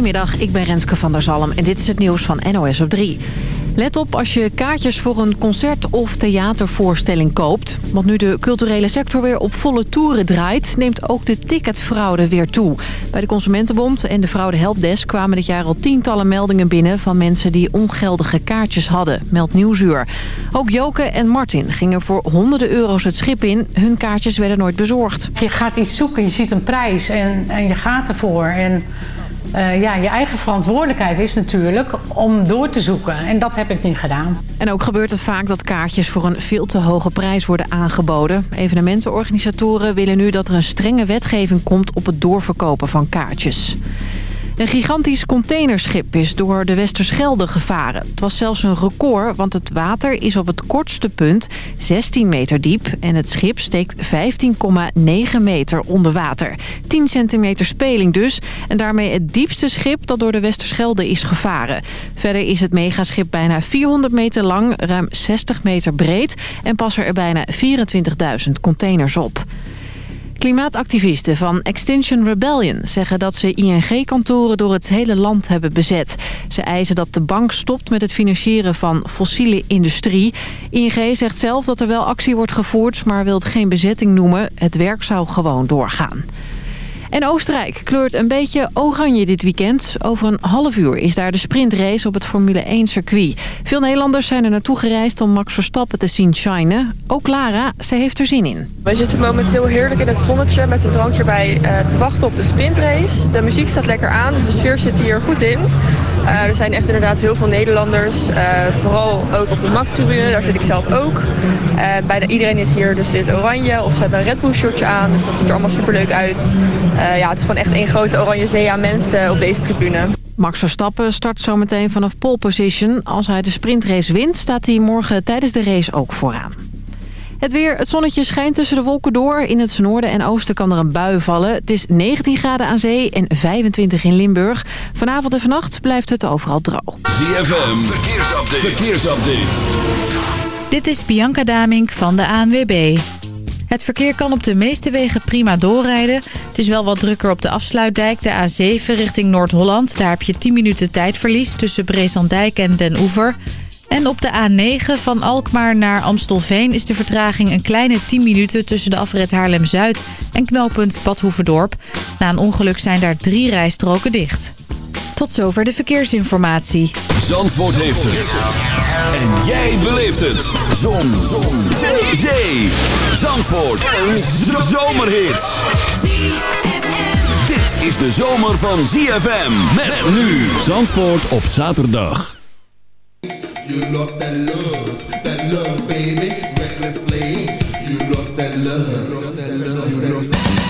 Goedemiddag, ik ben Renske van der Zalm en dit is het nieuws van NOS op 3. Let op als je kaartjes voor een concert- of theatervoorstelling koopt. Want nu de culturele sector weer op volle toeren draait... neemt ook de ticketfraude weer toe. Bij de Consumentenbond en de Fraude Helpdesk kwamen dit jaar al tientallen meldingen binnen... van mensen die ongeldige kaartjes hadden, meldt Nieuwsuur. Ook Joke en Martin gingen voor honderden euro's het schip in. Hun kaartjes werden nooit bezorgd. Je gaat iets zoeken, je ziet een prijs en, en je gaat ervoor... En uh, ja, je eigen verantwoordelijkheid is natuurlijk om door te zoeken. En dat heb ik niet gedaan. En ook gebeurt het vaak dat kaartjes voor een veel te hoge prijs worden aangeboden. Evenementenorganisatoren willen nu dat er een strenge wetgeving komt op het doorverkopen van kaartjes. Een gigantisch containerschip is door de Westerschelde gevaren. Het was zelfs een record, want het water is op het kortste punt 16 meter diep... en het schip steekt 15,9 meter onder water. 10 centimeter speling dus. En daarmee het diepste schip dat door de Westerschelde is gevaren. Verder is het megaschip bijna 400 meter lang, ruim 60 meter breed... en passen er bijna 24.000 containers op. Klimaatactivisten van Extinction Rebellion zeggen dat ze ING-kantoren door het hele land hebben bezet. Ze eisen dat de bank stopt met het financieren van fossiele industrie. ING zegt zelf dat er wel actie wordt gevoerd, maar wil het geen bezetting noemen. Het werk zou gewoon doorgaan. En Oostenrijk kleurt een beetje oranje dit weekend. Over een half uur is daar de sprintrace op het Formule 1 circuit. Veel Nederlanders zijn er naartoe gereisd om Max Verstappen te zien shinen. Ook Lara, ze heeft er zin in. We zitten momenteel heerlijk in het zonnetje met een drankje bij uh, te wachten op de sprintrace. De muziek staat lekker aan, dus de sfeer zit hier goed in. Uh, er zijn echt inderdaad heel veel Nederlanders. Uh, vooral ook op de Max-tribune, daar zit ik zelf ook. bijna iedereen is hier dus het oranje of ze hebben een Red Bull shirtje aan. Dus dat ziet er allemaal superleuk uit. Ja, het is gewoon echt één grote oranje zee aan mensen op deze tribune. Max Verstappen start zometeen vanaf pole position. Als hij de sprintrace wint, staat hij morgen tijdens de race ook vooraan. Het weer, het zonnetje schijnt tussen de wolken door. In het noorden en oosten kan er een bui vallen. Het is 19 graden aan zee en 25 in Limburg. Vanavond en vannacht blijft het overal droog. ZFM, verkeersupdate. verkeersupdate. Dit is Bianca Damink van de ANWB. Het verkeer kan op de meeste wegen prima doorrijden. Het is wel wat drukker op de afsluitdijk, de A7 richting Noord-Holland. Daar heb je 10 minuten tijdverlies tussen Brezandijk en Den Oever. En op de A9 van Alkmaar naar Amstelveen is de vertraging een kleine 10 minuten tussen de afrit Haarlem-Zuid en knooppunt Badhoevedorp. Na een ongeluk zijn daar drie rijstroken dicht. Tot zover de verkeersinformatie. Zandvoort heeft het. En jij beleeft het. Zon. Zon. Zee. Zee. Zandvoort. Een zomerhit. Dit is de zomer van ZFM. Met nu. Zandvoort op zaterdag. You lost that love. That love baby. Recklessly. You lost that love. You lost that love. You lost that love.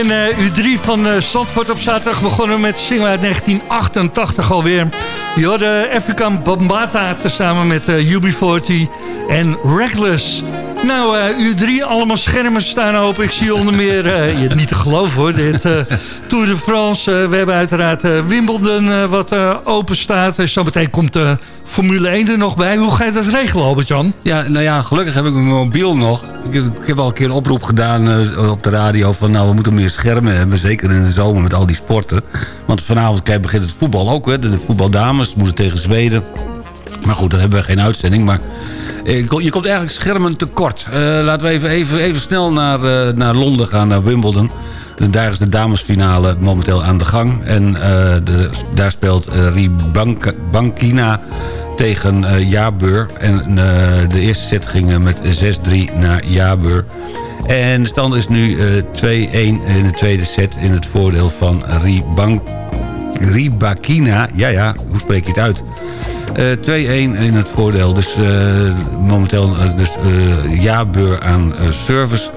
En eh, U3 van eh Zandvoort op zaterdag begonnen met single uit 1988 alweer. Je hoorde African Bambata tezamen met eh, UB40 en Reckless. Nou, eh, U3, allemaal schermen staan open. Ik zie onder meer, eh, je niet te geloven hoor, dit eh, Tour de France. We hebben uiteraard Wimbledon wat open staat. En zo meteen komt de Formule 1 er nog bij. Hoe ga je dat regelen, Albert-Jan? Ja, nou ja, gelukkig heb ik mijn mobiel nog. Ik heb, al een keer een oproep gedaan op de radio... van nou, we moeten meer schermen hebben. Zeker in de zomer met al die sporten. Want vanavond kijk, begint het voetbal ook. Hè. De voetbaldames moeten tegen Zweden. Maar goed, dan hebben we geen uitzending. Maar je komt eigenlijk schermen tekort. Eh, laten we even, even, even snel naar, eh, naar Londen gaan, naar Wimbledon. Daar is de damesfinale momenteel aan de gang. En eh, de, daar speelt uh, Ribankina tegen eh Jabeur. En eh, de eerste set ging eh, met 6-3 naar Jabeur. En de stand is nu eh, 2-1 in de tweede set in het voordeel van Ribank, Ribakina. Ja, ja, hoe spreek je het uit? Eh 2-1 in het voordeel. Dus eh, momenteel eh, dus, eh, Jabeur aan eh, service.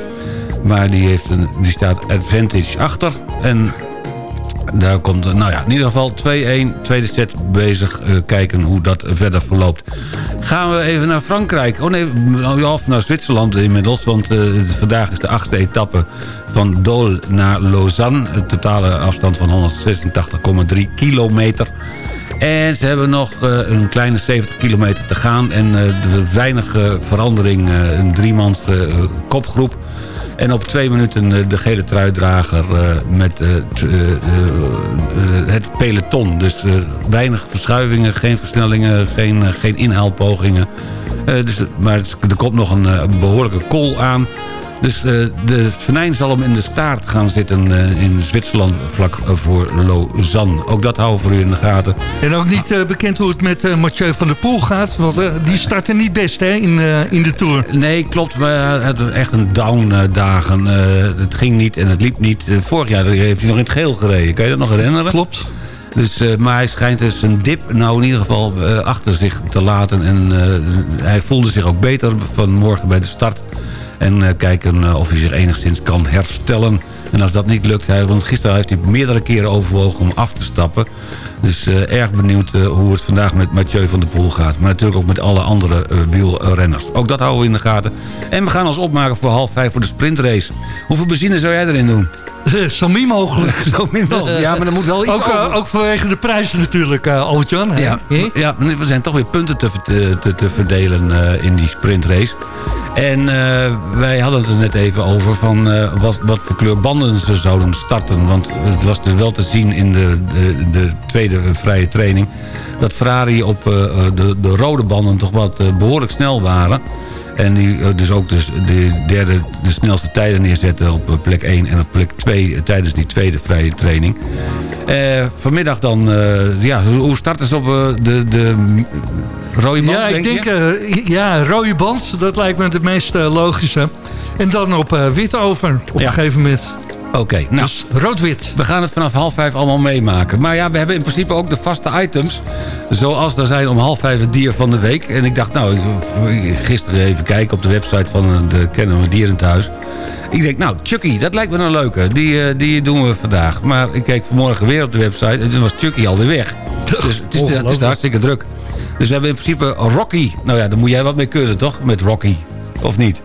Maar die, heeft een, die staat advantage achter. En daar komt, eh, nou ja, in ieder geval 2-1, tweede set bezig. eh, kijken hoe dat verder verloopt. Gaan we even naar Frankrijk. Oh nee, half naar Zwitserland inmiddels. Want eh, vandaag is de achtste etappe van Dole naar Lausanne. Een totale afstand van 186,3 kilometer. En ze hebben nog eh, een kleine 70 kilometer te gaan. En eh, weinig eh, verandering. een driemans kopgroep. En op twee minuten de gele truidrager met het peloton. Dus weinig verschuivingen, geen versnellingen, geen, geen inhaalpogingen. Dus, maar er komt nog een behoorlijke kol aan. Dus eh, de venijn zal hem in de staart gaan zitten eh, in Zwitserland vlak voor Lausanne. Ook dat houden we voor u in de gaten. En ook niet eh, bekend hoe het met Mathieu van der Poel gaat. Want die startte niet best hè, in, in de Tour. Nee, klopt. We hadden echt een down dagen. Het ging niet en het liep niet. Vorig jaar heeft hij nog in het geel gereden. Kan je dat nog herinneren? Klopt. Dus, maar hij schijnt dus een dip nou in ieder geval achter zich te laten. En hij voelde zich ook beter vanmorgen bij de start. En eh, kijken eh, of hij zich enigszins kan herstellen. En als dat niet lukt, hij, want gisteren heeft hij meerdere keren overwogen om af te stappen. Dus eh, erg benieuwd hoe het vandaag met Mathieu van der Poel gaat. Maar natuurlijk ook met alle andere wielrenners. Ook dat houden we in de gaten. En we gaan ons opmaken voor half vijf voor de sprintrace. Hoeveel benzine zou jij erin doen? Zo min mogelijk. Zo min mogelijk. Ja, maar er moet wel iets Ook, eh, ook vanwege de prijzen natuurlijk, eh hè? Ja, Hè? ja, er zijn toch weer punten te, te, te, verdelen eh, in die sprintrace. En eh, wij hadden het er net even over van eh, wat, wat voor kleur banden ze zouden starten. Want het was dus wel te zien in de, de, de tweede vrije training... dat Ferrari op eh, de, de rode banden toch wat eh, behoorlijk snel waren. En die eh, dus ook dus de derde, de snelste tijden neerzetten op eh, plek 1 en op plek 2 tijdens die tweede vrije training. Eh, vanmiddag dan, eh, ja, hoe starten ze op eh, de, de rode band, Ja, ik denk, eh, ja, rode band, dat lijkt me het meest eh, logische. En dan op eh wit over, op Ja. een gegeven moment. Oké, nou, Dus rood-wit. we gaan het vanaf half vijf allemaal meemaken. Maar ja, we hebben in principe ook de vaste items. Zoals er zijn om half vijf het dier van de week. En ik dacht, nou, gisteren even kijken op de website van de Kennen we Dierenthuis. Ik denk, nou, Chucky, dat lijkt me een leuke. Die, eh, die doen we vandaag. Maar ik keek vanmorgen weer op de website en toen was Chucky alweer weg. Dus het is, het is hartstikke druk. Dus we hebben in principe Rocky. Nou ja, daar moet jij wat mee kunnen, toch? Met Rocky. Of niet?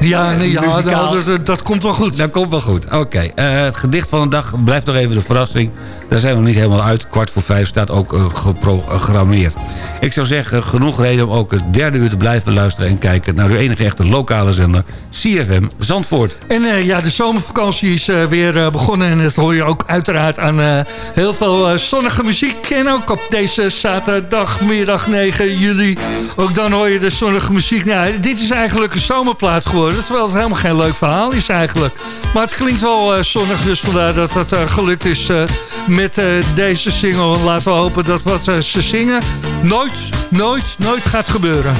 Ja, nee, ja muzikaal. dat, dat, dat komt wel goed. Dat komt wel goed. Oké, eh, het gedicht van de dag blijft nog even de verrassing. Daar zijn we nog niet helemaal uit. Kwart voor vijf staat ook eh, geprogrammeerd. Ik zou zeggen, genoeg reden om ook het derde uur te blijven luisteren... en kijken naar uw enige echte lokale zender, CFM Zandvoort. En eh, ja, de zomervakantie is eh, weer eh, begonnen. En dat hoor je ook uiteraard aan eh, heel veel eh, zonnige muziek. En ook op deze zaterdagmiddag 9 juli. Ook dan hoor je de zonnige muziek. Nou, dit is eigenlijk een zomerplaat geworden. Terwijl het helemaal geen leuk verhaal is eigenlijk. Maar het klinkt wel eh, zonnig. Dus vandaar dat dat eh, gelukt is eh, met deze single. Laten we hopen dat wat ze zingen nooit, nooit, nooit gaat gebeuren.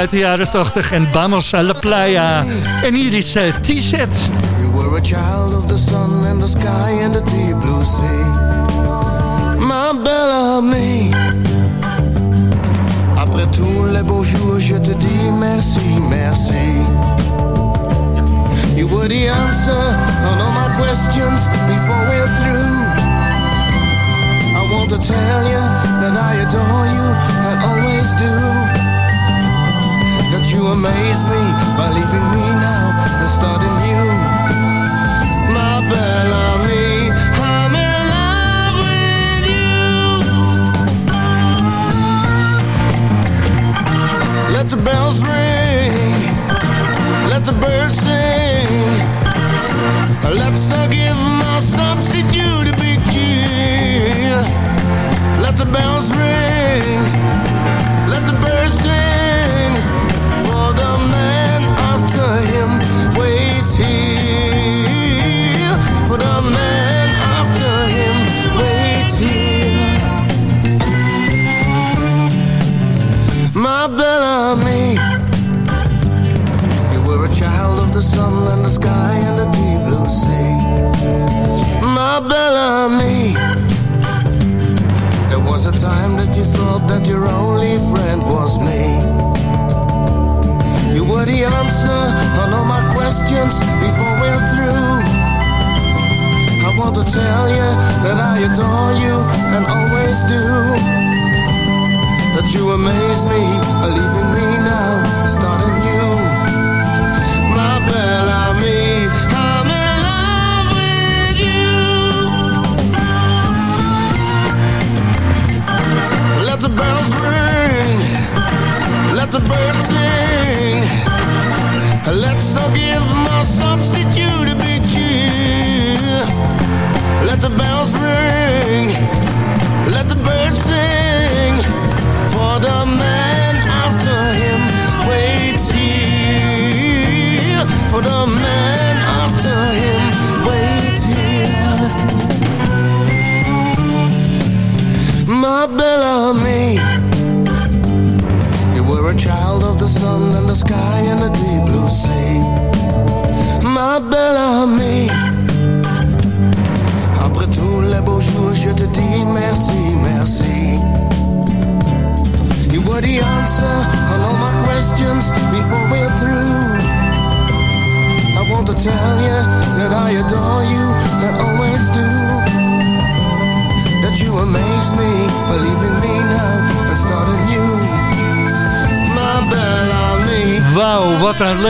Uit de jaren 80 en Vamos a la Playa. En hier is uh, T-set. You were a child of the sun and the sky and the deep blue sea. Ma belle amie. Après tous les beaux jours, je te dis merci, merci. You were the answer on all my questions before we're through. I want to tell you that I adore you,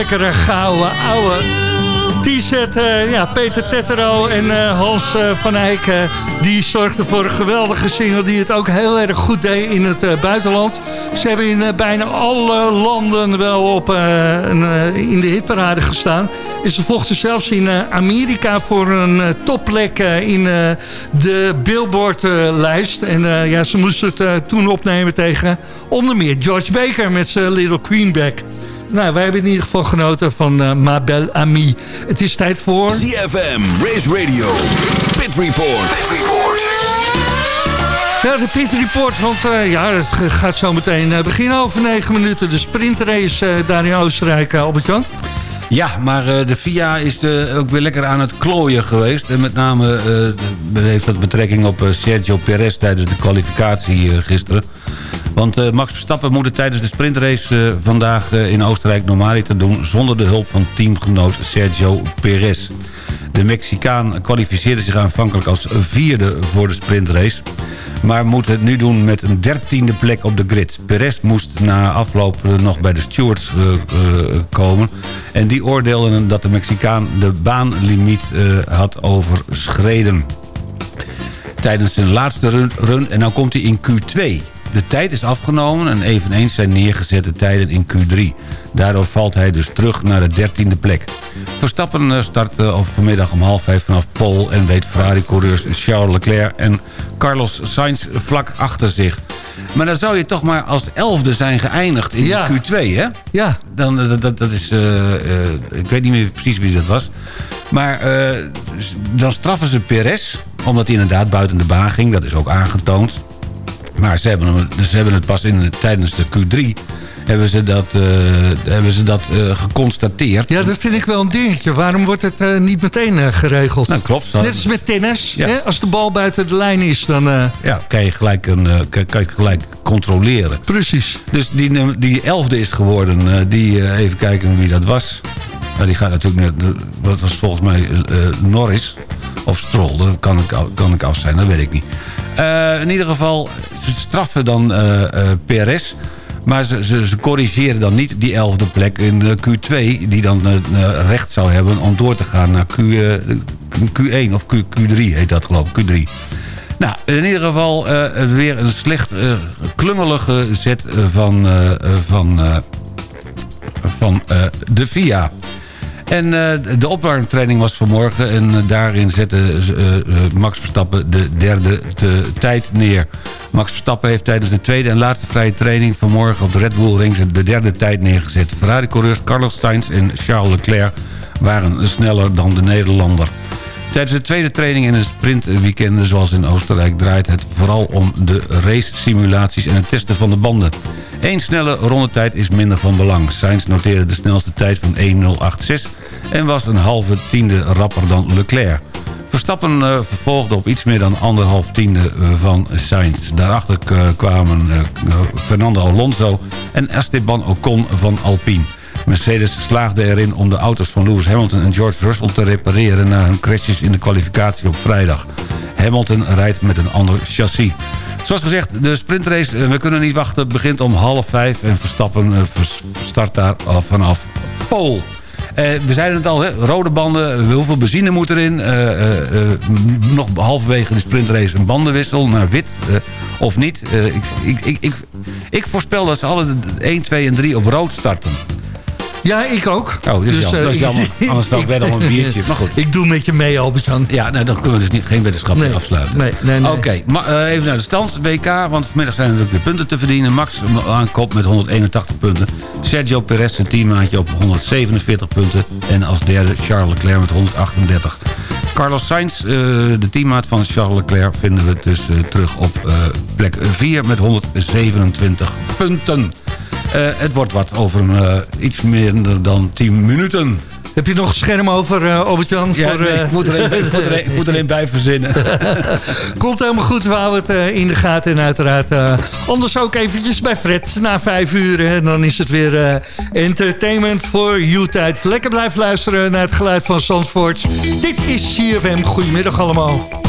lekkere gouden ouwe T-set. eh, ja, Peter Tettero en eh, Hans eh, van Eyck... die zorgden voor een geweldige single... die het ook heel erg goed deed in het buitenland. Ze hebben in bijna alle landen wel op, in de hitparade gestaan. En ze vochten zelfs in Amerika voor een topplek in de Billboard-lijst. en ja, ze moesten het toen opnemen tegen onder meer George Baker met zijn Little Queenback. Nou, wij hebben in ieder geval genoten van eh Ma Belle Amie. Het is tijd voor... ZFM, Race Radio, Pit Report. Pit Report. Ja, de Pit Report, want eh, ja, het gaat zo meteen eh, beginnen over negen minuten. De sprintrace eh, daar in Oostenrijk, uh, Albert-Jan. Ja, maar eh, de FIA is eh, ook weer lekker aan het klooien geweest. En met name eh, heeft dat betrekking op eh, Sergio Perez tijdens de kwalificatie gisteren. Want eh, Max Verstappen moet het tijdens de sprintrace eh, vandaag eh, in Oostenrijk normaliter doen... zonder de hulp van teamgenoot Sergio Perez. De Mexicaan kwalificeerde zich aanvankelijk als vierde voor de sprintrace... maar moet het nu doen met een dertiende plek op de grid. Perez moest na afloop nog bij de stewards komen... en die oordeelden dat de Mexicaan de baanlimiet had overschreden tijdens zijn laatste run, run en dan komt hij in Q2. De tijd is afgenomen en eveneens zijn neergezette tijden in Q3. Daardoor valt hij dus terug naar de dertiende plek. Verstappen eh, start eh, vanmiddag om half vijf vanaf Pole... en weet Ferrari-coureurs Charles Leclerc en Carlos Sainz vlak achter zich. Maar dan zou je toch maar als elfde zijn geëindigd in Ja. Q2, hè? Ja, Dan, eh, dat, dat, dat is, ik weet niet meer precies wie dat was. Maar dan straffen ze Perez, omdat hij inderdaad buiten de baan ging. Dat is ook aangetoond. Maar ze hebben, hem, ze hebben het pas in, tijdens de Q3 hebben ze dat, eh, hebben ze dat eh, geconstateerd. ja, dat vind ik wel een dingetje. Waarom wordt het eh, niet meteen geregeld? Nou, klopt. Net als met tennis. Ja. Hè? Als de bal buiten de lijn is, dan... Ja, kan je, gelijk een, kan, kan je het gelijk controleren. precies. Dus die, die elfde is geworden. die, even kijken wie dat was. Nou, die gaat natuurlijk... net- Dat was volgens mij Norris. Of Stroll. Dat kan ik, kan ik af zijn, dat weet ik niet. Eh, in ieder geval, ze straffen dan eh eh Perez. Maar ze, corrigeren dan niet die elfde plek in eh, Q2... die dan recht zou hebben om door te gaan naar Q, eh, Q1 of Q, Q3 heet dat geloof ik, Q3. Nou, in ieder geval weer een slecht eh, klungelige zet van, van, van de FIA. En uh, de opwarmtraining was vanmorgen en uh, daarin zette uh, Max Verstappen de derde de tijd neer. Max Verstappen heeft tijdens de tweede en laatste vrije training vanmorgen op de Red Bull Ring de derde tijd neergezet. Ferrari-coureurs Carlos Sainz en Charles Leclerc waren sneller dan de Nederlander. Tijdens de tweede training in een sprintweekend zoals in Oostenrijk... draait het vooral om de race-simulaties en het testen van de banden. Eén snelle rondetijd is minder van belang. Sainz noteerde de snelste tijd van 1.086 en was een halve tiende rapper dan Leclerc. Verstappen uh, vervolgde op iets meer dan anderhalf tiende van Sainz. Daarachter kwamen uh, Fernando Alonso en Esteban Ocon van Alpine. Mercedes slaagde erin om de auto's van Lewis Hamilton en George Russell te repareren... na hun crashes in de kwalificatie op vrijdag. Hamilton rijdt met een ander chassis. Zoals gezegd, de sprintrace, we kunnen niet wachten, begint om half vijf... en Verstappen start daar vanaf Pole. Uh, we zeiden het al, hè, rode banden, hoeveel benzine moet erin? Uh, uh, nog halverwege de sprintrace een bandenwissel naar wit of niet. ik, ik, ik, ik, voorspel dat ze alle 1, 2 en 3 op rood starten. Ja, ik ook. Oh, dus, dus jammer. dat is jammer. Anders wel ik wel een biertje. Maar goed. Ik doe met je mee, Albert-Jan. Ja, nou, dan kunnen we dus niet, geen wetenschap nee, afsluiten. Nee, nee, nee. Oké, okay, even naar de stand. WK, want vanmiddag zijn er natuurlijk weer punten te verdienen. Max aankoop met 181 punten. Sergio Perez, zijn teammaatje, op 147 punten. En als derde Charles Leclerc met 138. Carlos Sainz, uh, de teammaat van Charles Leclerc... vinden we dus terug op plek 4 met 127 punten. Uh, het wordt wat over uh, iets minder dan 10 minuten. Heb je nog een scherm over, uh, Albert-Jan? Ja, nee, ik, moet er een, ik, moet er een, ik moet er een bij verzinnen. Komt helemaal goed, we houden het in de gaten. En uiteraard anders ook eventjes bij Fred na vijf uur. En dan is het weer entertainment voor you tijd. Lekker blijven luisteren naar het geluid van Zandvoort. Dit is CFM. Goedemiddag allemaal.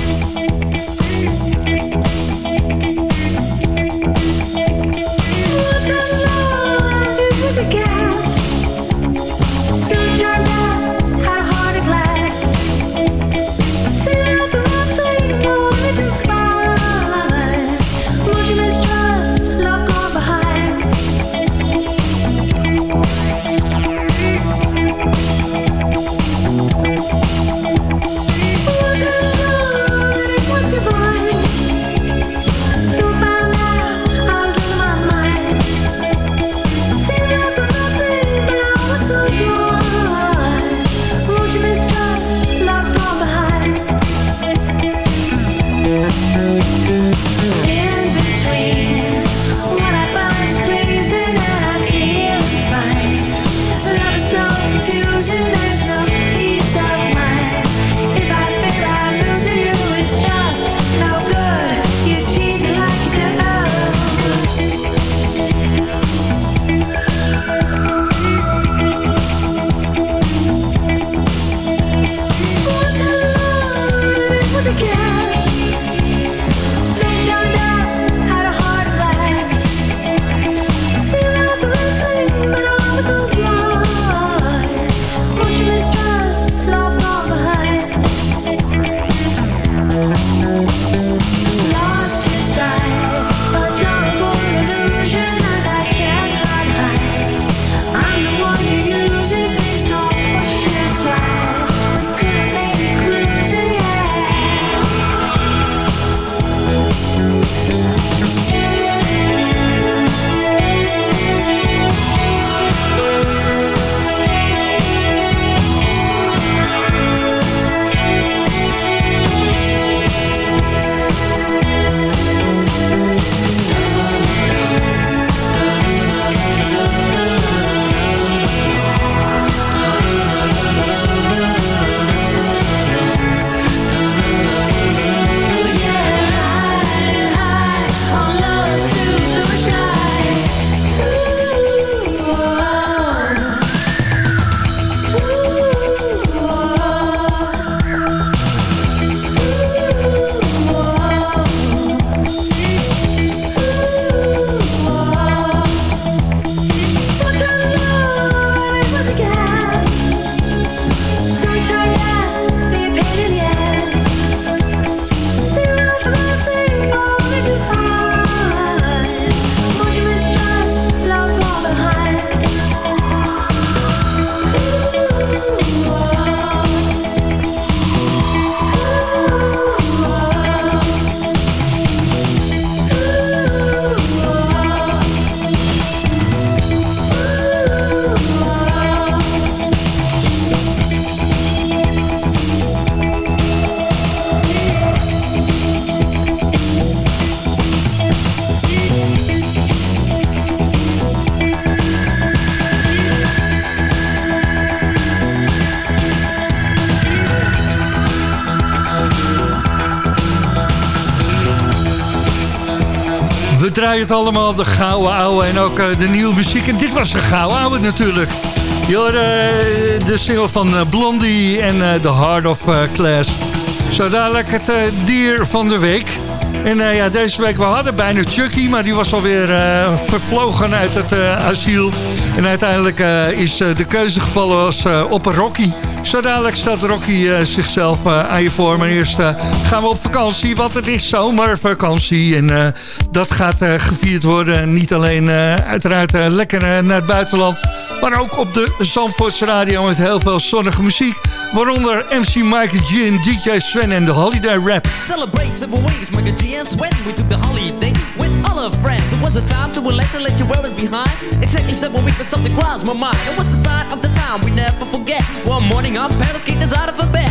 Het allemaal, de gouden ouwe en ook eh, de nieuwe muziek. En dit was de gouden ouwe natuurlijk. Je eh, de single van eh, Blondie en The Heart of Class. Zo dadelijk het dier van de week. En ja, deze week, we hadden bijna Chucky, maar die was alweer eh vervlogen uit het asiel. En uiteindelijk is de keuze gevallen eh, op Rocky. Zo dadelijk staat Rocky eh, zichzelf eh, aan je voor. Maar eerst eh, gaan we op vakantie, want het is zomervakantie. En dat gaat gevierd worden. Niet alleen uiteraard lekker naar het buitenland... maar ook op de Zandvoortse radio met heel veel zonnige muziek. Waaronder MC Michael G en DJ Sven en de Holiday Rap. Celebrate several ways, Michael G and Swen. We took the holiday with all our friends. It was a time to relax and let you wear it behind. Exactly seven weeks, but something crossed my mind. It was the sign of the time we never forget. One morning, our parents kicked us out of bed.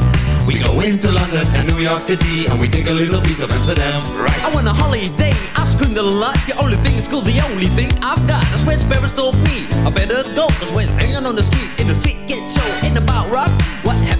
We go into London and New York City and we take a little piece of Amsterdam, right? I want a holiday, I've screamed a lot. The only thing is cool, the only thing I've got. That's where Ferris told me I better go. Cause when hanging on the street In the street get show Ain't about rocks. What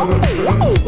Oh,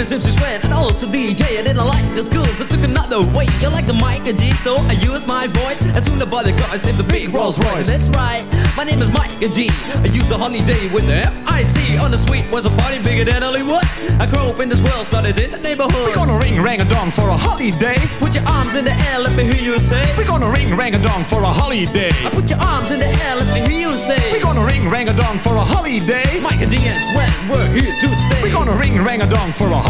is MC Swen and also DJ I didn't like the schools, I took another way. You like the Micah G, so I use my voice. As soon as the bodyguards named the big Rolls Royce. That's right, my name is Micah G. I used the holiday with the M-I-C On the suite was a party bigger than Hollywood. I grew up in this world, started in the neighborhood. We're gonna ring rang a dong for a holiday. Put your arms in the air, let me hear you say. We're gonna ring rang a dong for a holiday. I put your arms in the air, let me hear you say. We're gonna ring rang a dong for a holiday. Micah G and Swen, we're here to stay. We're gonna ring rang a dong for a holiday.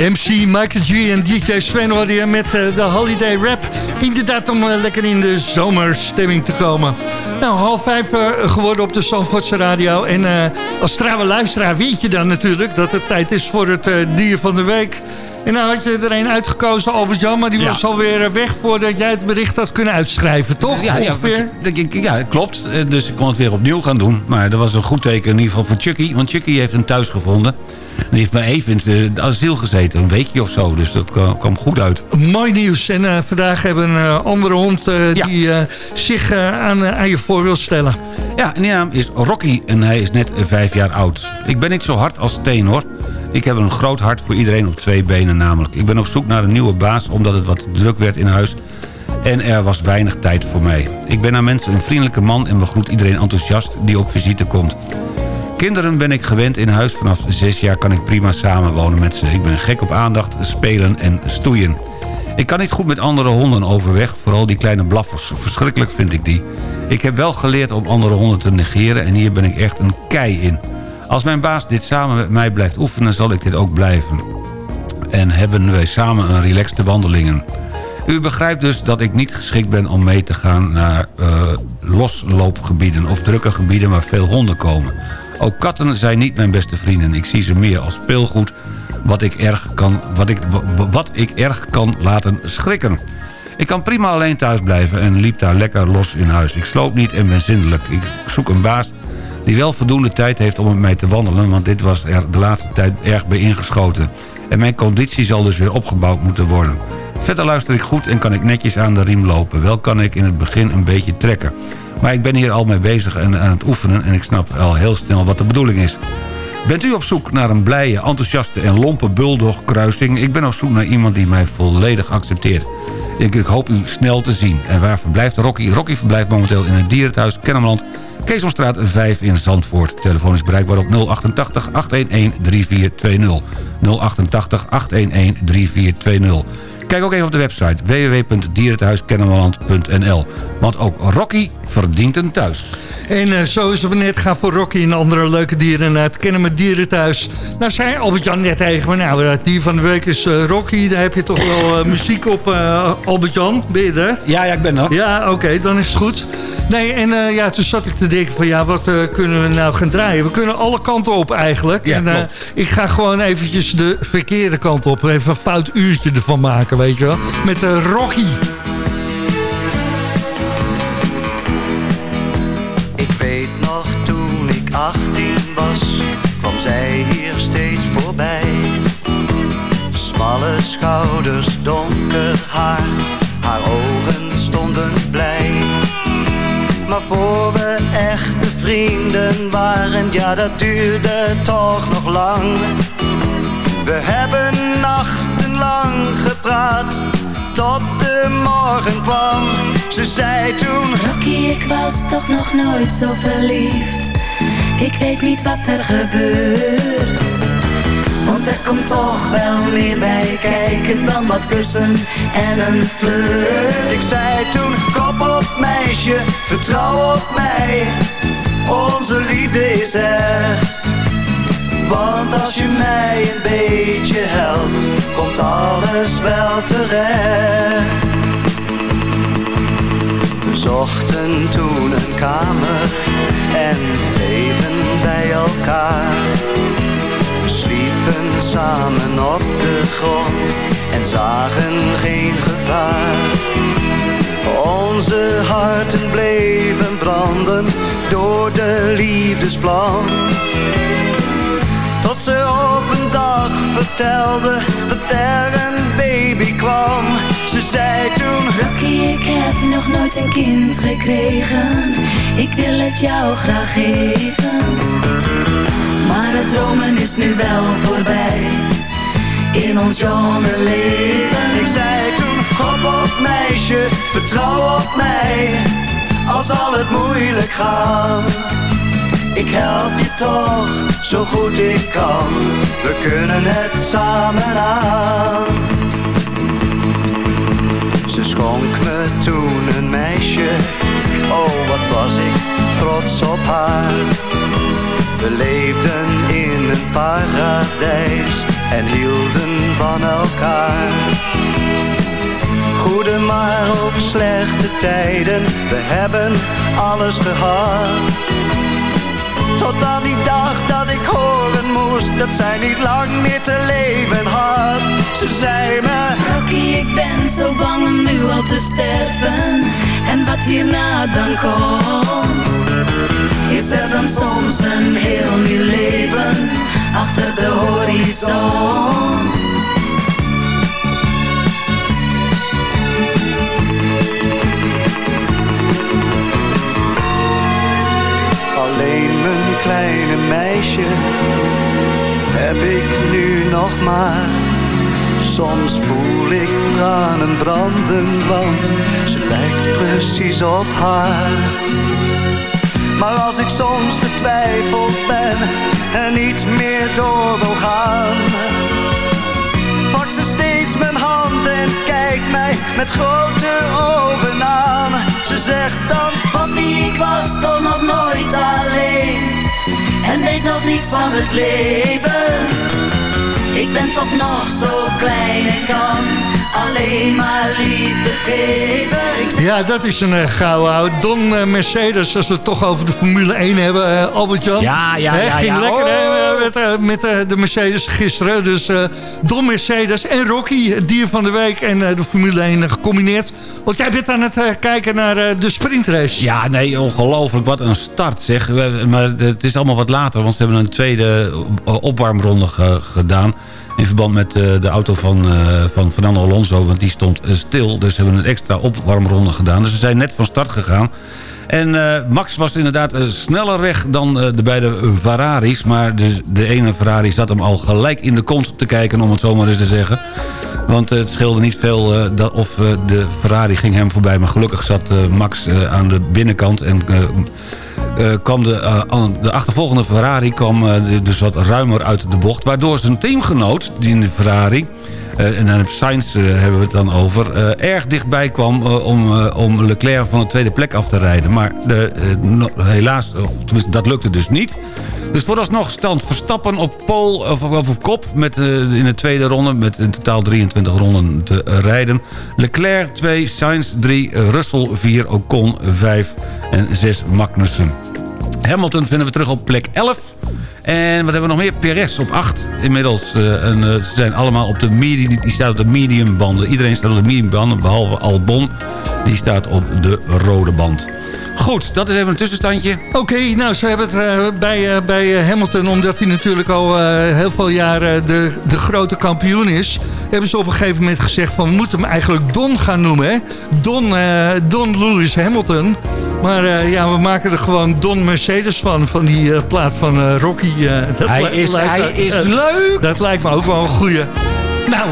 MC Michael G en DJ Sven hadden hier met eh, de Holiday Rap. Inderdaad om eh, lekker in de zomerstemming te komen. Nou, half vijf eh, geworden op de Zandvoortse radio. En als trouwe luisteraar weet je dan natuurlijk dat het tijd is voor het dier van de week. En nou had je er een uitgekozen, Albert-Jan, maar die Ja. was alweer weg voordat jij het bericht had kunnen uitschrijven, toch? Ja, ja, ja, klopt. Dus ik kon het weer opnieuw gaan doen. Maar dat was een goed teken in ieder geval voor Chucky. Want Chucky heeft een thuis gevonden. En heeft maar even in de asiel gezeten. Een weekje of zo. Dus dat kwam, goed uit. Mooi nieuws. En eh, vandaag hebben we een eh, andere hond eh, die zich aan, aan je voor wil stellen. Ja, en die naam is Rocky en hij is net vijf jaar oud. Ik ben niet zo hard als Steen hoor. Ik heb een groot hart voor iedereen op twee benen namelijk. Ik ben op zoek naar een nieuwe baas omdat het wat druk werd in huis. En er was weinig tijd voor mij. Ik ben aan mensen een vriendelijke man en begroet iedereen enthousiast die op visite komt. Kinderen ben ik gewend in huis. Vanaf zes jaar kan ik prima samenwonen met ze. Ik ben gek op aandacht, spelen en stoeien. Ik kan niet goed met andere honden overweg. Vooral die kleine blaffers. Verschrikkelijk vind ik die. Ik heb wel geleerd om andere honden te negeren... en hier ben ik echt een kei in. Als mijn baas dit samen met mij blijft oefenen... zal ik dit ook blijven. En hebben wij samen een relaxte wandelingen. U begrijpt dus dat ik niet geschikt ben om mee te gaan naar eh, losloopgebieden... of drukke gebieden waar veel honden komen. Ook katten zijn niet mijn beste vrienden. Ik zie ze meer als speelgoed wat ik erg kan, wat ik, wat ik erg kan laten schrikken. Ik kan prima alleen thuis blijven en liep daar lekker los in huis. Ik sloop niet en ben zindelijk. Ik zoek een baas die wel voldoende tijd heeft om met mij te wandelen... want dit was er de laatste tijd erg bij ingeschoten. En mijn conditie zal dus weer opgebouwd moeten worden. Verder luister ik goed en kan ik netjes aan de riem lopen. Wel kan ik in het begin een beetje trekken. Maar ik ben hier al mee bezig en aan het oefenen... en ik snap al heel snel wat de bedoeling is. Bent u op zoek naar een blije, enthousiaste en lompe bulldog kruising? Ik ben op zoek naar iemand die mij volledig accepteert. Ik, hoop u snel te zien. En waar verblijft Rocky? Rocky verblijft momenteel in het dierenthuis Kennemerland... Keesomstraat 5 in Zandvoort. Telefoon is bereikbaar op 088 811 3420. 088 811 3420. Kijk ook even op de website www.dierenthuiskennemerland.nl. Want ook Rocky verdient een thuis. En eh, zo is het net gaan voor Rocky en andere leuke dieren naar het kennen met dieren thuis. Nou zei Albert-Jan net tegen me, nou het dier van de week is eh, Rocky. Daar heb je toch wel eh, muziek op, eh, Albert-Jan. Ben je er? Ja, ja, ik ben er. Ja, oké, dan is het goed. Nee, en eh, ja, toen zat ik te denken van ja, wat eh, kunnen we nou gaan draaien? We kunnen alle kanten op eigenlijk. Ja, en eh, ik ga gewoon eventjes de verkeerde kant op. Even een fout uurtje ervan maken, weet je wel. Met eh, Rocky. Weet nog toen ik 18 was, kwam zij hier steeds voorbij. Smalle schouders, donker haar, haar ogen stonden blij. Maar voor we echte vrienden waren, ja dat duurde toch nog lang. We hebben nachtenlang gepraat, tot de morgen kwam. Ze zei toen... Rocky, ik was toch nog nooit zo verliefd. Ik weet niet wat er gebeurt. Want er komt toch wel meer bij kijken dan wat kussen en een flirt. Ik zei toen, kop op meisje, vertrouw op mij. Onze liefde is echt. Want als je mij een beetje helpt, komt alles wel terecht. Zochten toen een kamer en bleven bij elkaar. Sliepen samen op de grond en zagen geen gevaar. Onze harten bleven branden door de liefdesvlam. Tot ze op een dag vertelde dat er een baby kwam. Ze zei toen... Rocky, ik heb nog nooit een kind gekregen. Ik wil het jou graag geven. Maar het dromen is nu wel voorbij. In ons jonge leven. Ik zei toen, hop op meisje, vertrouw op mij. Al zal het moeilijk gaan. Ik help je toch, zo goed ik kan. We kunnen het samen aan. Ze schonk me toen een meisje. Oh, wat was ik trots op haar. We leefden in een paradijs en hielden van elkaar. Goede maar ook slechte tijden, we hebben alles gehad. Tot aan die dag dat ik horen moest dat zij niet lang meer te leven had. Ze zei me... Rocky, ik ben zo bang om nu al te sterven. En wat hierna dan komt. Is er dan soms een heel nieuw leven achter de horizon? Alleen mijn kleine meisje heb ik nu nog maar. Soms voel ik tranen branden, want ze lijkt precies op haar. Maar als ik soms vertwijfeld ben en niet meer door wil gaan, pakt ze steeds mijn hand en kijkt mij met grote ogen aan. Ze zegt dan, Papi, ik was toch nog nooit alleen En weet nog niets van het leven. Ik ben toch nog zo klein en kan alleen maar liefde geven Ja, dat is een uh, gouden oud. Don eh, Mercedes, als we het toch over de Formule 1 hebben, Albert-Jan. Ja, ja, Hè, ja, Ging ja. lekker hè, Oh. met, met de Mercedes gisteren. Dus eh, Don Mercedes en Rocky, het dier van de week en eh, de Formule 1 gecombineerd. Want jij bent aan het kijken naar de sprintrace. Ja, nee, ongelooflijk. Wat een start, zeg. Maar het is allemaal wat later, want ze hebben een tweede opwarmronde ge- gedaan. In verband met eh, de auto van, eh, van Fernando Alonso, want die stond eh, stil. Dus ze hebben een extra opwarmronde gedaan. Dus ze zijn net van start gegaan. En Max was inderdaad sneller weg dan de beide Ferraris. Maar de, de ene Ferrari zat hem al gelijk in de kont te kijken, om het zo maar eens te zeggen. Want het scheelde niet veel dat, of de Ferrari ging hem voorbij. Maar gelukkig zat Max aan de binnenkant en... eh, kwam de, eh, de achtervolgende Ferrari kwam eh, dus wat ruimer uit de bocht. Waardoor zijn teamgenoot, die in de Ferrari... eh, en dan Sainz eh, hebben we het dan over... eh, erg dichtbij kwam om, om Leclerc van de tweede plek af te rijden. Maar no- helaas, tenminste dat lukte dus niet. Dus vooralsnog stand Verstappen op pole of, op kop met, in de tweede ronde... met in totaal 23 ronden te rijden. Leclerc 2, Sainz 3, Russell 4, Ocon 5 en 6 Magnussen. Hamilton vinden we terug op plek 11. En wat hebben we nog meer? Perez op 8 inmiddels. Eh, en, eh, ze zijn allemaal op de medium, die staat op de medium banden. Iedereen staat op de medium banden, behalve Albon. Die staat op de rode band. Goed, dat is even een tussenstandje. Oké, nou, ze hebben het eh, bij, eh, bij eh, Hamilton, omdat hij natuurlijk al heel veel jaren de, de grote kampioen is... hebben ze op een gegeven moment gezegd van, we moeten hem eigenlijk Don gaan noemen, hè? Don, Don Lewis Hamilton. Maar ja, we maken er gewoon Don Mercedes van, van die plaat van Rocky. dat Hij is- hij is leuk. Dat lijkt me ook wel een goeie. Nou,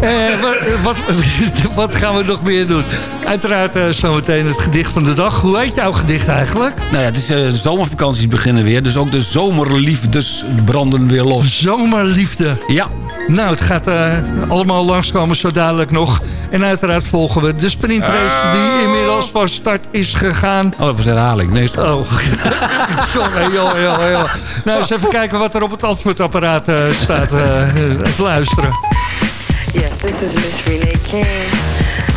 eh, wat, wat, wat gaan we nog meer doen? Uiteraard eh, zometeen het gedicht van de dag. Hoe heet jouw gedicht eigenlijk? Nou ja, het is, eh, de zomervakanties beginnen weer. Dus ook de zomerliefdes branden weer los. Zomerliefde. Ja. Nou, het gaat eh, allemaal langskomen zo dadelijk nog. En uiteraard volgen we de sprintrace die inmiddels van start is gegaan. Oh, dat was herhaling. Nee, sorry. Oh, sorry, joh, joh, joh. Nou, eens even kijken wat er op het antwoordapparaat eh, staat. eh, even luisteren. Yes, this is Miss Renee King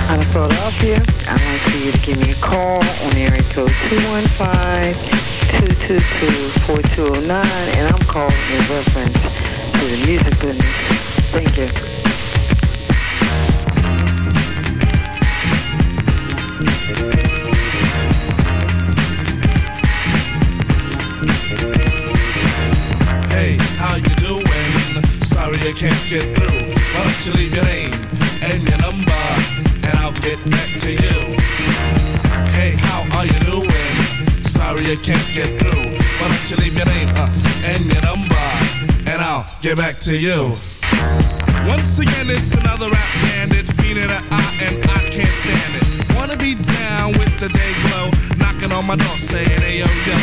out of Philadelphia. I'd like for you to give me a call on area code 215-222-4209, and I'm calling in reference to the music business. Thank you. Hey, how you doing? Sorry I can't get through. Why don't you leave your name and your number, and I'll get back to you. Hey, how are you doing? Sorry I can't get through. Why don't you leave your name uh, and your number, and I'll get back to you. Once again, it's another rap bandit, feeling an eye and I can't stand it. Wanna be down with the day glow, knocking on my door saying, hey yo yo.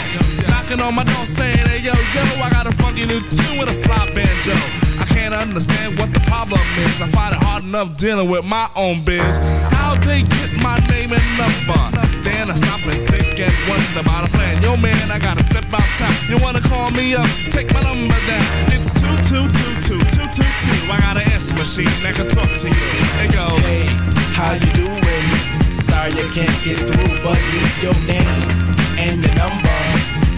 Knocking on my door saying, hey yo yo, I got a funky new tune with a fly banjo. Can't understand what the problem is. I find it hard enough dealing with my own biz. How they get my name and number? Then I stop and think and wonder about a plan. Yo man, I gotta step outside. You wanna call me up? Take my number down. It's two two two two two two two. I got an answer machine that can talk to you. It goes. Hey, how you doing? Sorry I can't get through, but leave your name and your number,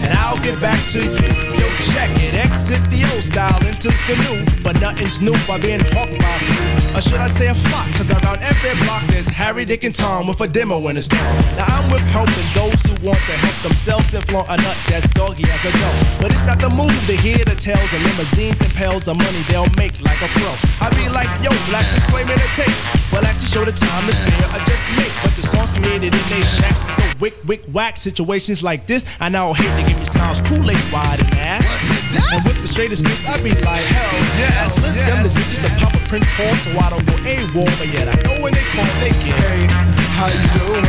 and I'll get back to you. Yo, check it, exit the old style enters the new, but nothing's new by being hawked by few. Or should I say a flock? Cause around every block there's Harry, Dick, and Tom with a demo in his palm. Now I'm with helping those who want to help themselves and flaunt a nut that's doggy as a dough. But it's not the move to hear the tales of limousines and pails of money they'll make like a pro. I be like, yo, black display me the tape. Well, actually show the time to spare, I just make. But the songs created in they shacks so wick, wick, whack. Situations like this, I now hate to give me smiles, Kool-Aid wide and ass. And with the straightest face, I be like, hell yes. Slip them the digits of Papa Prince Paul, so I don't go AWOL, but yet I know when they call, they get. Hey, how you doing?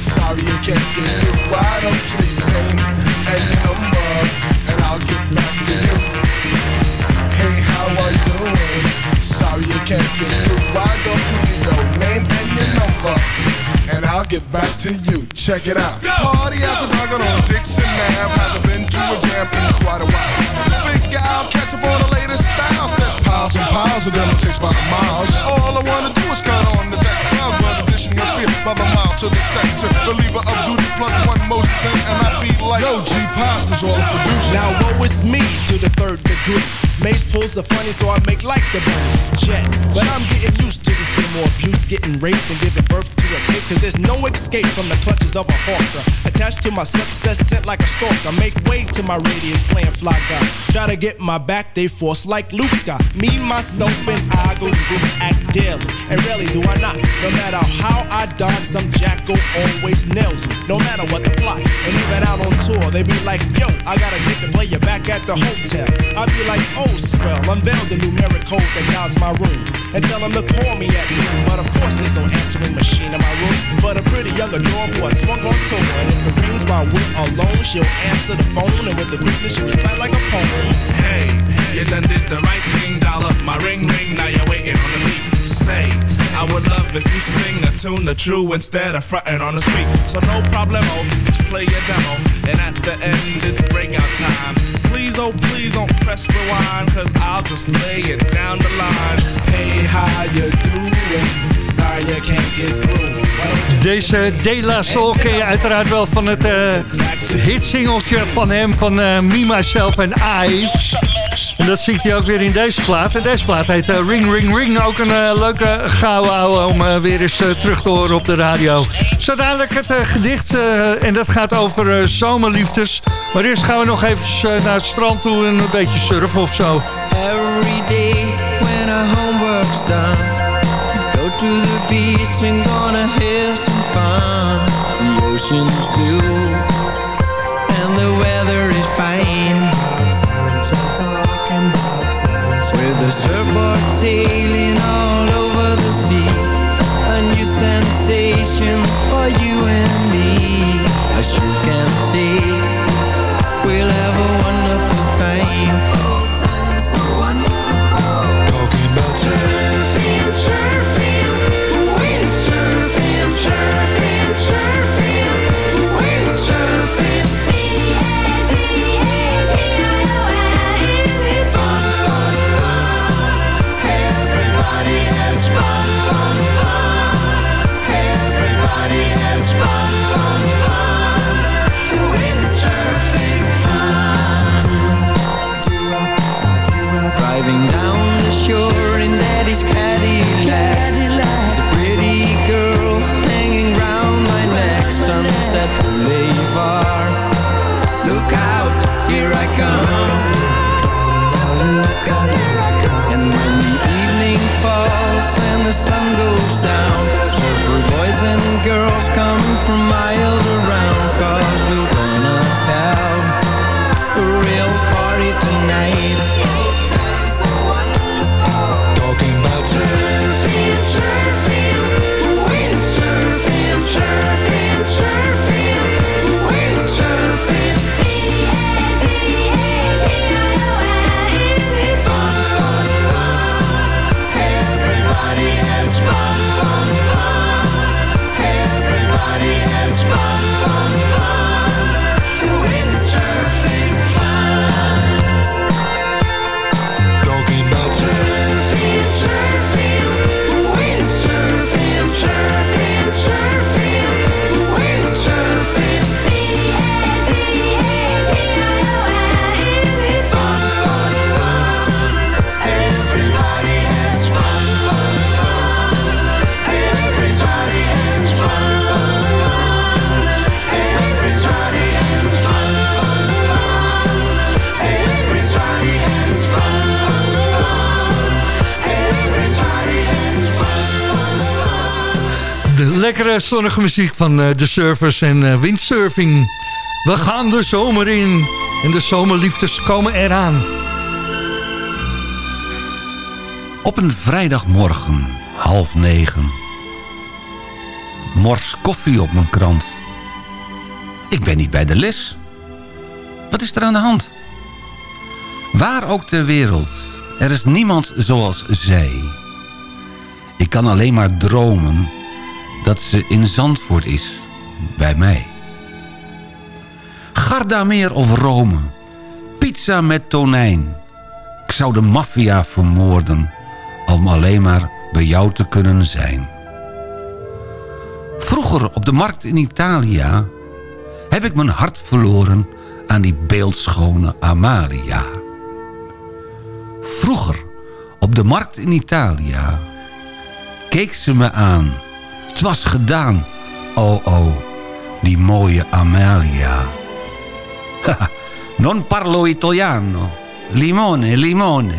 Sorry you can't get through. Why don't you leave name and your number, and I'll get back to you. Hey, how are you doing? Sorry you can't get through. Why don't you your name and your number, and I'll get back to you. Check it out. Party after dark on Dixon Ave. Haven't been to a jam in quite a while. Think I'll catch up on the latest styles. That piles and piles of them takes by the miles. All I wanna do is cut on the deck. Crowd brother dishing your beer by the mile to the sector. Believer of duty, plug one Moses in, and I be like, Yo, G Pasta's all the producer. Now woe is me to the third degree. Mace pulls the funny, so I make like the bunny jet. But I'm getting used to this demo abuse, getting raped and giving birth to a tape. Cause there's no escape from the clutches of a hawker. Attached to my success, sent like a stalker. Make way to my radius, playing fly guy. Try to get my back, they force like Luke Scott. Me, myself, and I go through this act daily. And really, do I not. No matter how I dodge, some jackal always nails me. No matter what the plot. And even out on tour, they be like, yo, I gotta get the player back at the hotel. I be like, oh, swell, unveil the numeric code that guides my room. And tell them to call me at noon. But of course, there's no answering machine in my room. But a pretty young girl who I swung on tour. And if it rings my will alone, she'll answer the phone. And with the quickness, she recite like a poem. Hey, you done did the right thing, dollar. My ring ring, now you're waiting on the beat. Say, I would love if you sing a tune the true instead of fronting on the street. So no problemo, just play your demo. And at the end, it's breakout time. Please, oh please don't press rewind, cause I'll just lay it down the line. Hey, how you doing? Sorry you can't get through. Deze De La Soul ken je uiteraard wel van het uh, hitsingeltje van hem, van uh, Me, Myself en I. En dat ziet hij ook weer in deze plaat. En deze plaat heet uh, Ring Ring Ring. Ook een uh, leuke gouden ouwe om uh, weer eens terug te horen op de radio. Zo dadelijk het gedicht. en dat gaat over zomerliefdes. Maar eerst gaan we nog even naar het strand toe en een beetje surfen of zo. Every day when our homework's done. Go to the beach and gonna have some fun. The ocean's blue. Zonnige muziek van eh, de surfers en eh, windsurfing. We gaan de zomer in en de zomerliefdes komen eraan. Op een vrijdagmorgen, half negen. Mors koffie op mijn krant. Ik ben niet bij de les. Wat is er aan de hand? Waar ook ter wereld, er is niemand zoals zij. Ik kan alleen maar dromen dat ze in Zandvoort is, bij mij. Gardameer of Rome, pizza met tonijn. Ik zou de maffia vermoorden om alleen maar bij jou te kunnen zijn. Vroeger op de markt in Italia heb ik mijn hart verloren aan die beeldschone Amalia. Vroeger op de markt in Italia keek ze me aan. Het was gedaan, oh oh, die mooie Amalia. Non parlo italiano, limone, limone.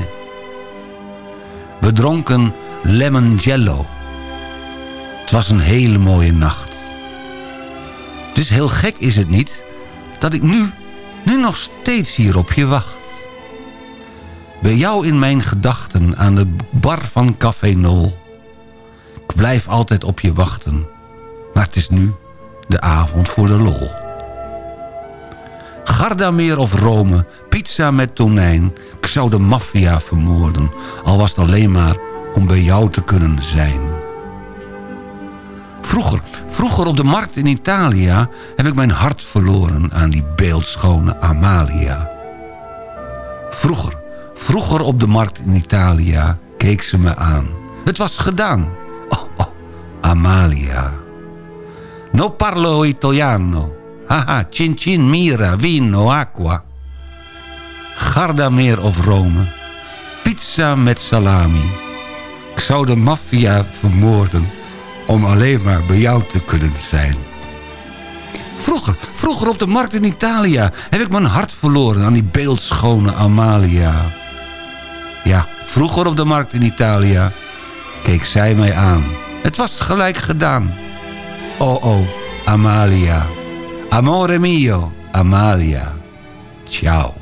We dronken lemon jello. Het was een hele mooie nacht. Dus heel gek is het niet dat ik nu, nu nog steeds hier op je wacht. Bij jou in mijn gedachten aan de bar van Café Nol. Blijf altijd op je wachten, maar het is nu de avond voor de lol. Gardameer of Rome, pizza met tonijn. Ik zou de maffia vermoorden, al was het alleen maar om bij jou te kunnen zijn. Vroeger, vroeger op de markt in Italia... heb ik mijn hart verloren aan die beeldschone Amalia. Vroeger, vroeger op de markt in Italia... keek ze me aan. Het was gedaan. Amalia. No parlo italiano. Haha, cin cin, mira, vino, acqua. Gardameer of Rome. Pizza met salami. Ik zou de maffia vermoorden om alleen maar bij jou te kunnen zijn. Vroeger, vroeger op de markt in Italia... heb ik mijn hart verloren aan die beeldschone Amalia. Ja, vroeger op de markt in Italia... keek zij mij aan. Het was gelijk gedaan. Oh, oh, Amalia. Amore mio, Amalia. Ciao.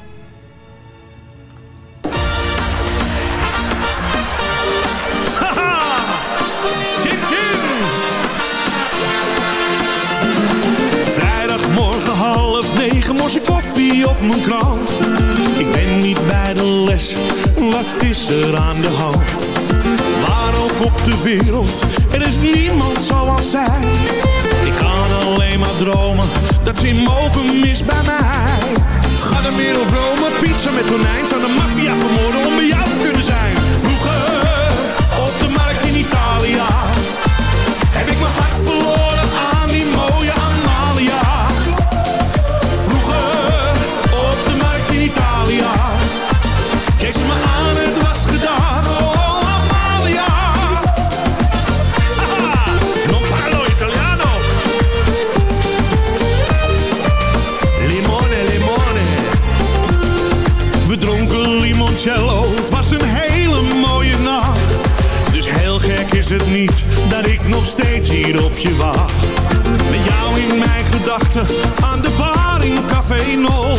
Morse koffie op mijn krant. Ik ben niet bij de les, wat is er aan de hand? Waar ook op de wereld, er is niemand zoals zij. Ik kan alleen maar dromen, dat ze mogen mis bij mij. Ga er meer op Rome, pizza met tonijn. Zou de maffia vermoorden om bij jou te kunnen zijn. Aan de bar in Café Nol.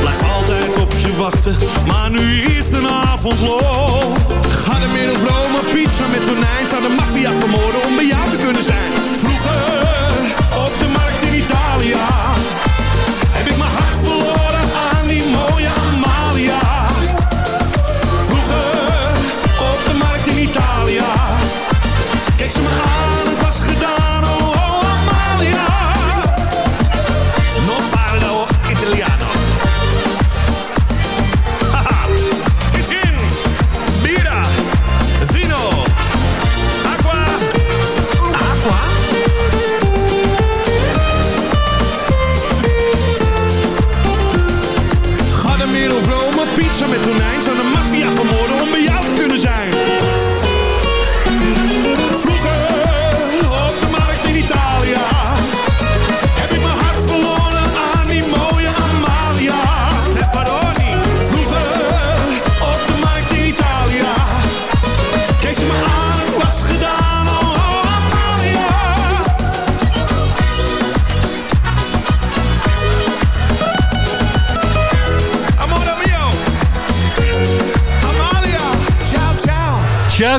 Blijf altijd op je wachten, maar nu is het een avondlol. Ga op Rome, pizza met tonijn. Zou de maffia vermoorden om bij jou te kunnen zijn.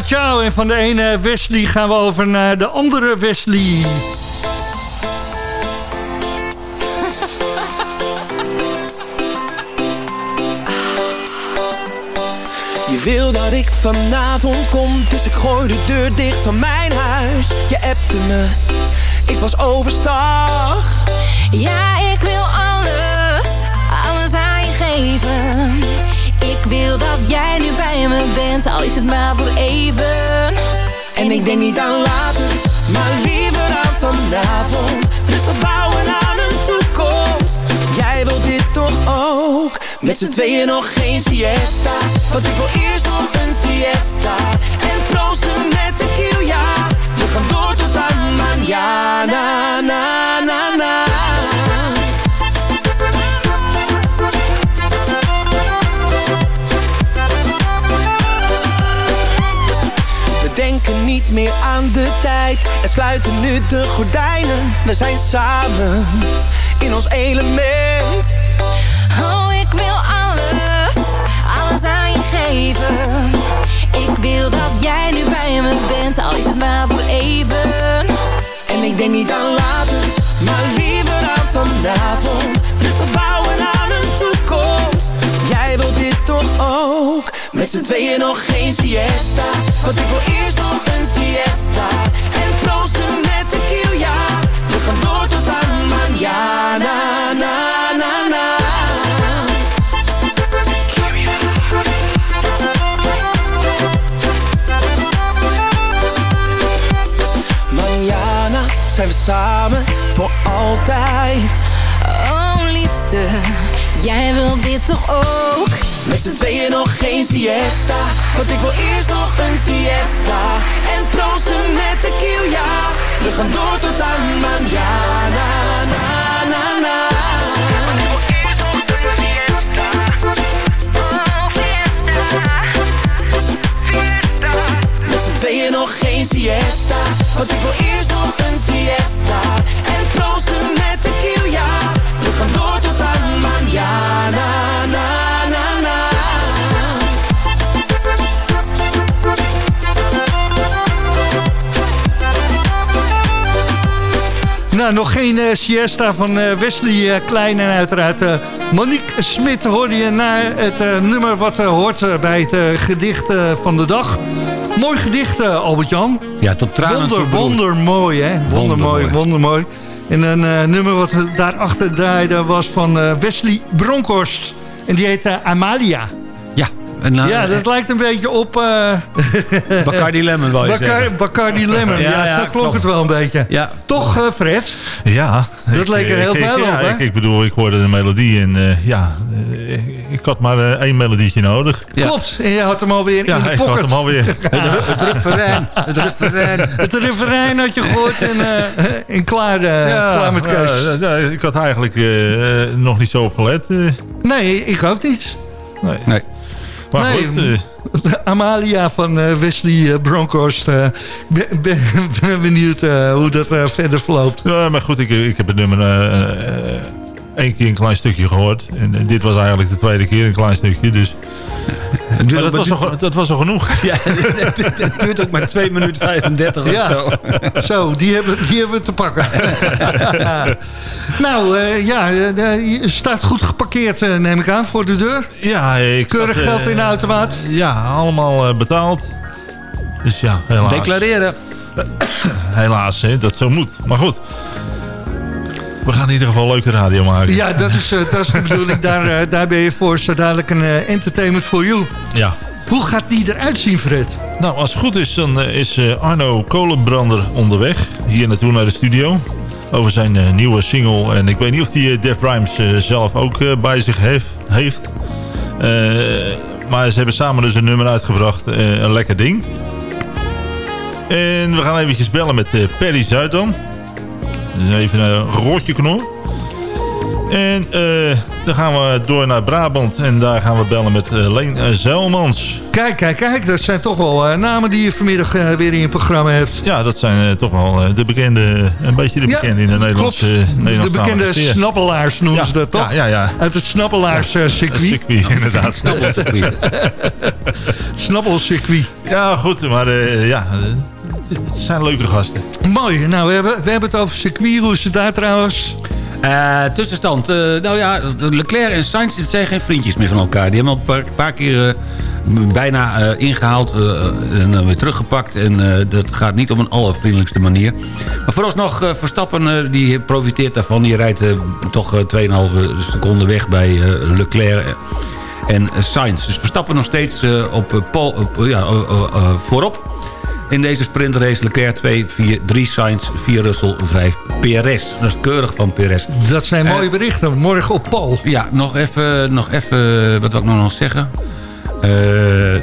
Ciao. En van de ene Wesley gaan we over naar de andere Wesley. Je wil dat ik vanavond kom, dus ik gooi de deur dicht van mijn huis. Je appte me, ik was overstag. Ja, ik wil alles, alles aan je geven. Ik wil dat jij nu bij me bent, al is het maar voor even. En ik denk niet aan later, maar liever aan vanavond. Rustig bouwen aan een toekomst. Jij wilt dit toch ook? Met z'n tweeën nog geen siesta. Want ik wil eerst nog een fiesta. En proosten met tequila. We gaan door tot aan mañana, na, na, na. Niet meer aan de tijd en sluiten nu de gordijnen. We zijn samen in ons element. Oh, ik wil alles, alles aan je geven. Ik wil dat jij nu bij me bent, al is het maar voor even. En ik denk niet aan later, maar liever aan vanavond. Met z'n tweeën nog geen siesta. Want ik wil eerst nog een fiesta. En proosten met tequila. We gaan door tot aan mañana, na, na, na. Mañana zijn we samen voor altijd. Oh, liefste, jij wil dit toch ook? Met z'n tweeën nog geen siesta. Want ik wil eerst nog een fiesta. En proosten met tequila. We gaan door tot aan mañana, na, na, na. Want ik wil eerst nog een fiesta. Fiesta. Fiesta. Met z'n tweeën nog geen siesta. Want ik wil eerst nog een fiesta. En proosten met. Door tot aan mañana, na, na, na. Nou, nog geen eh, siesta van eh, Wesley eh, Klein en uiteraard Monique Smit hoorde je na het nummer wat hoort bij het gedicht van de dag. Mooi gedicht, Albert-Jan. Ja, tot tranen Wonder, toe wondermooi, hè? Wondermooi, Wondermooi. wondermooi. En een eh, nummer wat daarachter draaide was van eh, Wesley Bronkhorst. En die heette Amalia. Ja, en, nou, ja, dat lijkt een beetje op... eh Bacardi Lemon, wou je Bacar- zeggen. Bacardi Lemon, ja, Ja, klonk klopt. het wel een beetje. Ja. Toch, eh, Fred? Ja. Dat ik- leek er heel ik- veel ik- op, hè? Ik, ik bedoel, ik hoorde de melodie en eh, ja, eh, ik had maar eh, één melodietje nodig. Klopt, en je had hem alweer Ja, in de ik pocket. had hem alweer. Het refrein, het refrein. Het refrein had je gehoord en, eh, en klaar, eh, klaar met keus. ja, ja, ik had eigenlijk nog niet zo op gelet. nee, ik ook niet. nee. Nee. Maar Nee, goed, Amalia van Wesley Bronkhorst. eh, ben, ben, ben benieuwd hoe dat verder verloopt. ja, maar goed, ik, ik heb het nummer één keer een klein stukje gehoord. En eh, dit was eigenlijk de tweede keer een klein stukje. Dus. Maar dat, was toch, dat was genoeg? Ja, het, duurt ook maar 2 minuten 35 of Ja. zo. Zo, die hebben, die hebben we te pakken. nou, eh, ja, eh, je staat goed geparkeerd, eh, neem ik aan, voor de deur. Ja, ik Keurig zat, eh, geld in de automaat. Ja, allemaal eh, betaald. Dus ja, helaas. Declareren. Helaas, hè, dat zo moet. Maar goed. We gaan in ieder geval leuke radio maken. Ja, dat is, eh, dat is de bedoeling. Daar, eh, daar ben je voor. Zo dadelijk een eh, entertainment for you. Ja. Hoe gaat die eruit zien, Fred? Nou, als het goed is, dan is Arno Kolenbrander onderweg. Hier naartoe naar de studio. Over zijn nieuwe single. En ik weet niet of uh, Def Rhymes zelf ook bij zich heeft. heeft. Maar ze hebben samen dus een nummer uitgebracht. een lekker ding. En we gaan eventjes bellen met Perry Zuidam. Dus even een rotje knor. En eh, dan gaan we door naar Brabant. En daar gaan we bellen met eh, Leen Zeilmans. Kijk, kijk, kijk. Dat zijn toch wel namen die je vanmiddag weer in je programma hebt. Ja, dat zijn toch wel de bekende, een beetje de Ja, bekende in de Nederlandse uh, De bekende snappelaars noemen Ja, ze dat toch? ja, ja, ja. Uit het snappelaars eh, circuit. circuit, inderdaad. nou, Snappelcircuit. Ja, goed, maar ja, het zijn leuke gasten. Mooi. Nou, we hebben, we hebben het over circuit. Hoe is het daar trouwens? Eh, tussenstand. eh, nou ja, Leclerc en Sainz het zijn geen vriendjes meer van elkaar. Die hebben al een paar, paar keer eh, bijna eh, ingehaald eh, en weer teruggepakt. En eh, dat gaat niet op een allervriendelijkste manier. Maar vooralsnog uh, Verstappen eh, die profiteert daarvan. Die rijdt toch eh, 2,5 seconden weg bij eh, Leclerc en Sainz. Dus Verstappen nog steeds eh, op, ja, voorop. In deze sprintrace Leclerc 2, 4, 3 Sainz, 4 Russell, 5 PRS. Dat is keurig van PRS. Dat zijn mooie berichten. Morgen op Paul. Ja, nog even, nog even wat wil ik nou nog zeggen? Eh,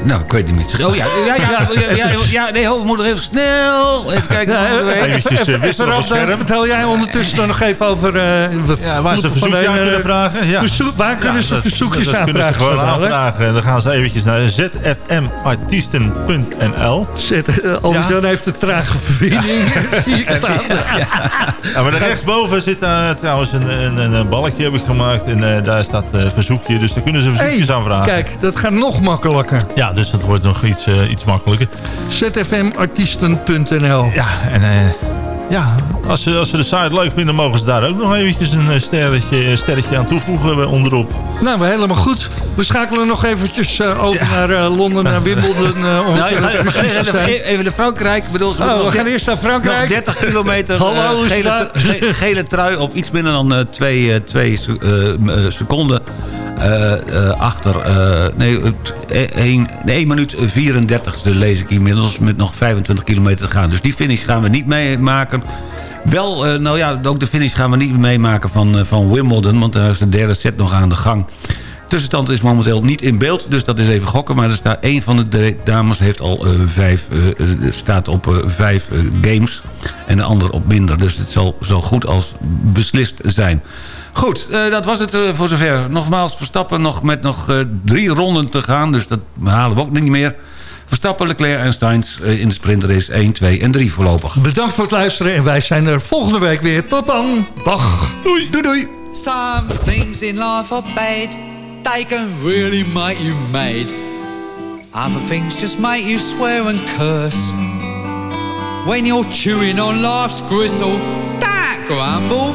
nou, ik weet niet meer. Oh ja, ja, ja, ja, ja, ja, nee, ho, we moeten even snel. Even kijken. Ja. Eventjes, eh, even- wisselen van dan scherm. Vertel jij ondertussen dan nog even over... eh, Ja, waar ze de, aan eh, kunnen vragen. Ja. verzoek- waar kunnen Ja, ze dat- verzoekjes dat kunnen ze aanvragen? gewoon aanvragen. En dan gaan ze eventjes naar zfmartiesten.nl. Zet, eh, Albert-Jan heeft de trage verbinding. Ja, maar rechtsboven zit daar trouwens een, een, een, een balkje heb ik gemaakt. En eh, daar staat eh verzoekje. Dus daar kunnen ze verzoekjes Hey, aanvragen. Kijk, dat gaat nog makkelijker. Ja, dus dat wordt nog iets, eh, iets makkelijker. zfmartiesten.nl Ja, en eh, ja, als ze, als ze de site leuk vinden, mogen ze daar ook nog eventjes een eh, sterretje, sterretje aan toevoegen onderop. Nou, maar helemaal goed. We schakelen nog eventjes over naar eh, Londen, naar Wimbledon. eh, om Nou, te even, naar Frankrijk. Ik Bedoel, ze Oh, we nog gaan eerst naar Frankrijk. Nog 30 kilometer Hallo, eh, gele, gele trui op iets minder dan 2 twee, se- eh, m- eh, seconden. Eh, eh, achter, eh, nee, 1, 1 minuut 34 lees ik inmiddels met nog 25 kilometer te gaan. Dus die finish gaan we niet meemaken. Wel, nou ja, ook de finish gaan we niet meemaken van, van Wimbledon, want daar is de derde set nog aan de gang. Tussenstand is momenteel niet in beeld, dus dat is even gokken. Maar er staat één van de dames heeft al vijf, staat op eh, vijf games. En de ander op minder. Dus het zal zo goed als beslist zijn. Goed, eh, dat was het eh, voor zover. Nogmaals, Verstappen nog met nog eh, drie ronden te gaan. Dus dat halen we ook niet meer. Verstappen, Leclerc en eh, in de sprintrace 1, 2 en 3 voorlopig. Bedankt voor het luisteren en wij zijn er volgende week weer. Tot dan. Dag. Doei. Doei doei. Some things in life are bad. They can really make you mad. Other things just make you swear and curse. When you're chewing on life's gristle, don't grumble,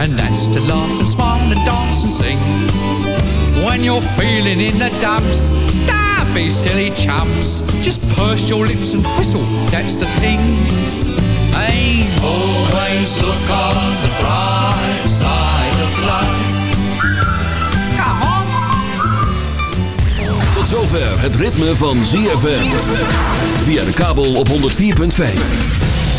and that's to laugh and smile and dance and sing. When you're feeling in the dumps, don't be silly chumps. Just purse your lips and whistle, that's the thing. Hey, always look on the bright side of life. Come on. Tot zover het ritme van ZFM. Via de kabel op 104.5.